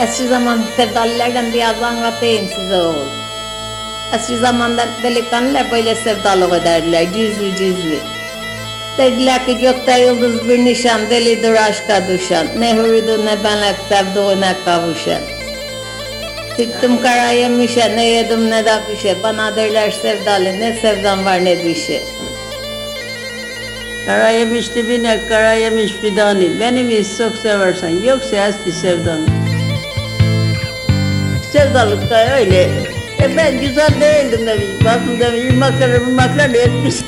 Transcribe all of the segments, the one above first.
Eski zaman sevdalılardan biraz anlatayım size oğul. Eski zamanda delikanlılar böyle sevdalık ederdiler, gizli gizli. Dediler ki gökte yıldız bir nişan, delidir aşka düşen. Ne huridu ne benlik sevduğuna kavuşan. Çıktım kara yemişe, ne yedim ne de kışe. Bana derler sevdalı, ne sevdam var ne şey. Kara yemiş dibine, kara yemiş fidani. Beni mi çok seversen, yoksa eski sevdan. Sevdalık da öyle. E ben güzel değildim demiş. Bakın demiş, irmaklar irmaklar etmiş.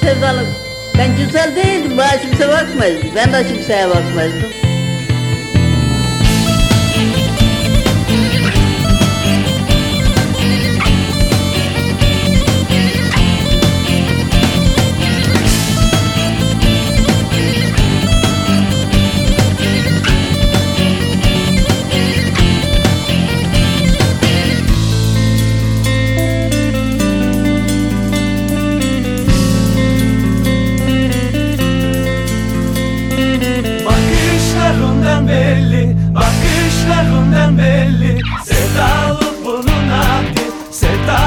Sevdalık. Ben güzel değildim, bana kimse bakmazdı. Ben de kimseye bakmazdım.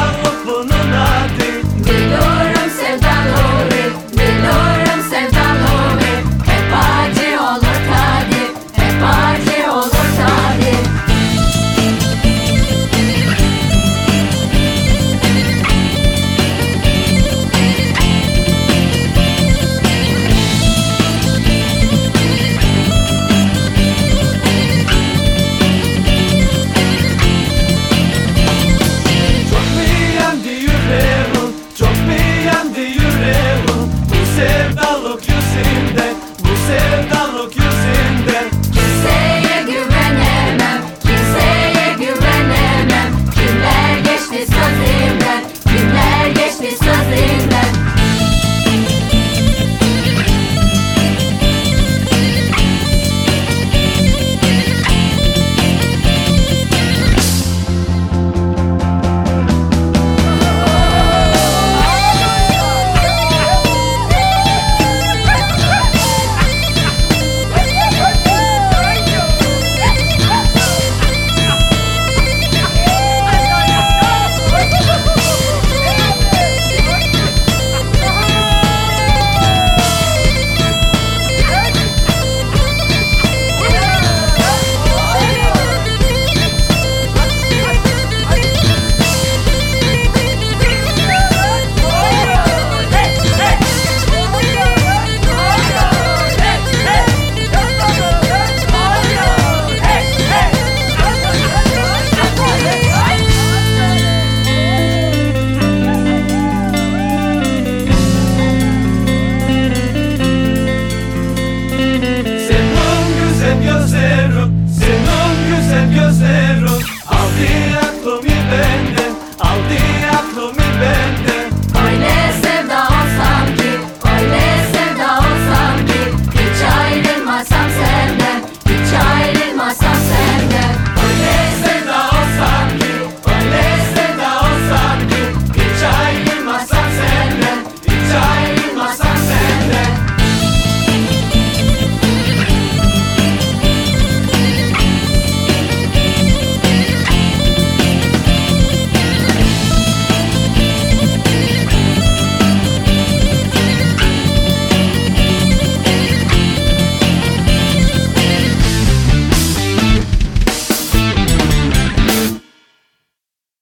love.